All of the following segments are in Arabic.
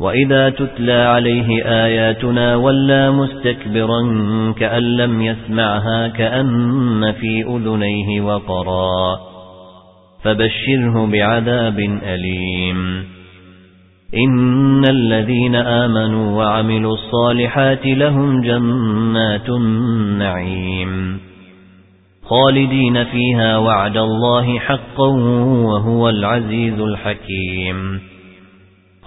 وَإِذَا تُتْلَى عَلَيْهِ آيَاتُنَا وَلَّى مُسْتَكْبِرًا كَأَن لَّمْ يَسْمَعْهَا كَأَنَّ فِي أُذُنَيْهِ وَقْرًا فَبَشِّرْهُ بِعَذَابٍ أَلِيمٍ. إِنَّ الَّذِينَ آمَنُوا وَعَمِلُوا الصَّالِحَاتِ لَهُمْ جَنَّاتُ النَّعِيمِ. خالدين فيها وعد الله حقا وهو العزيز الحكيم.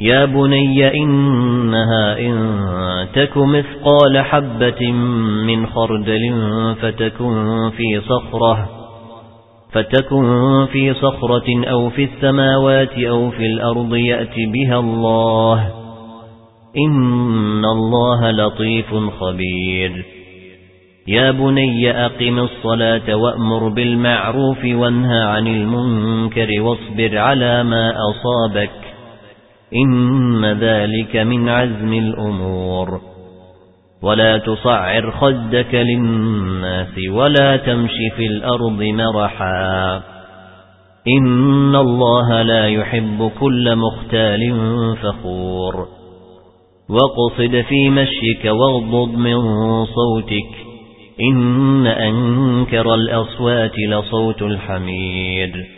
يا بني إنها إن تك مثقال حبة من خردل فتكن في صخرة فتكن في صخرة أو في السماوات أو في الأرض يأتي بها الله إن الله لطيف خبير يا بني أقم الصلاة وأمر بالمعروف وانهى عن المنكر واصبر على ما أصابك إن ذلك من عزم الأمور. ولا تصعر خدك للناس ولا تمشي في الأرض مرحا. إن الله لا يحب كل مختال فخور. وقصد في مشيك واغضض من صوتك. إن أنكر الأصوات لصوت الحميد.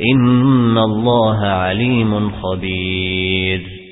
إن الله عليم خبير